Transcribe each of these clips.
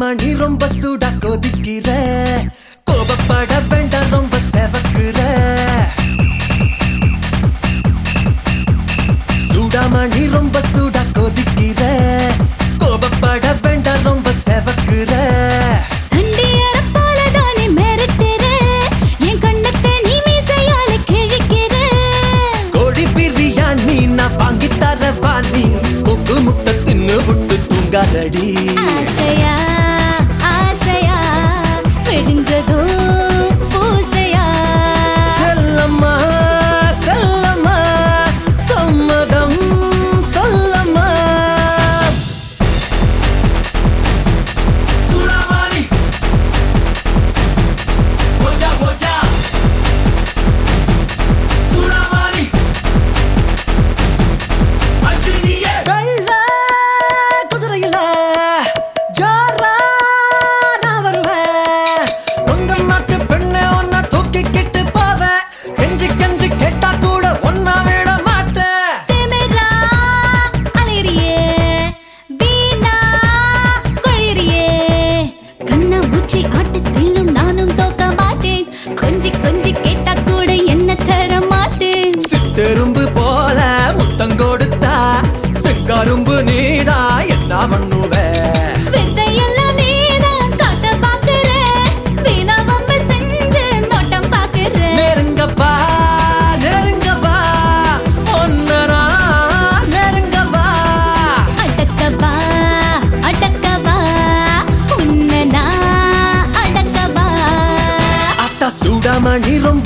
ஆமா நீ ரொம்ப சூடா கொதிக்கிற. கோபப்பட வேண்டாம் ரொம்ப செவக்குற. சூடாமா நீ ரொம்ப சூடா கொதிக்கிற. கோபப்பட வேண்டாம் ரொம்ப செவக்குற. வாங்கி தரவானி கொக்கு முட்டை தின்னு விட்டு தூங்காதடி. ஆட்சி ஆட்ட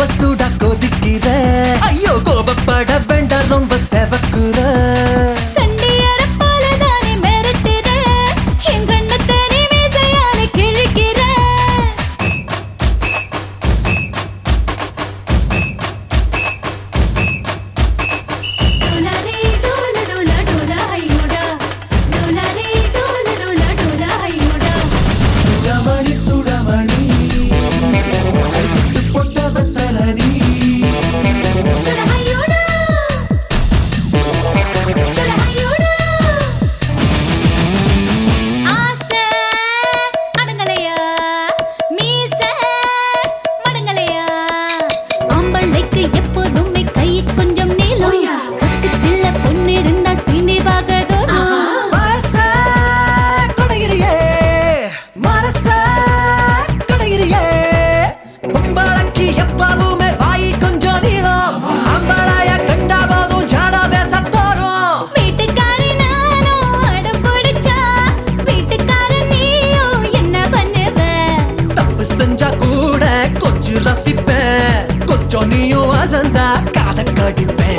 pursue ரசிப்பேன் கொஞ்சம் நீயும் அசந்தா காத கடிப்பேன்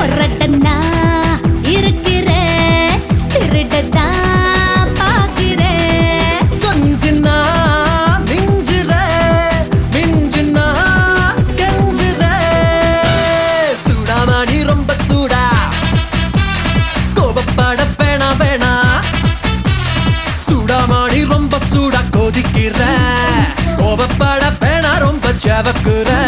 Have a good